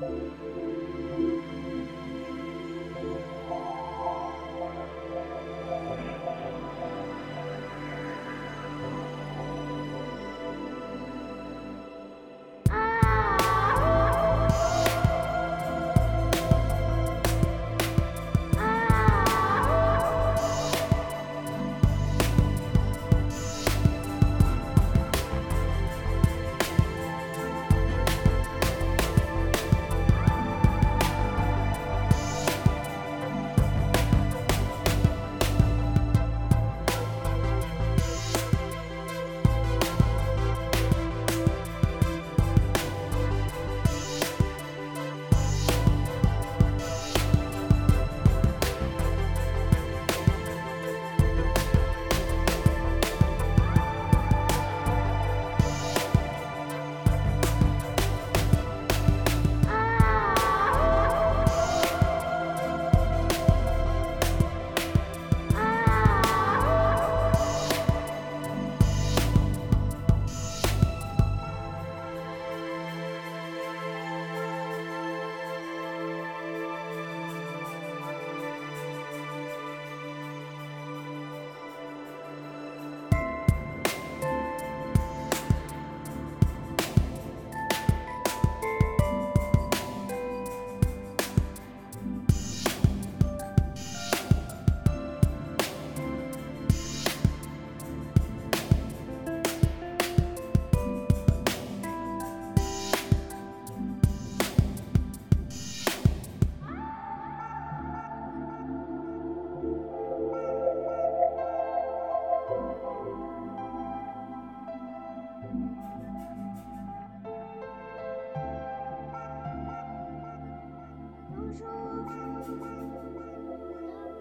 Música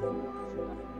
so much fun.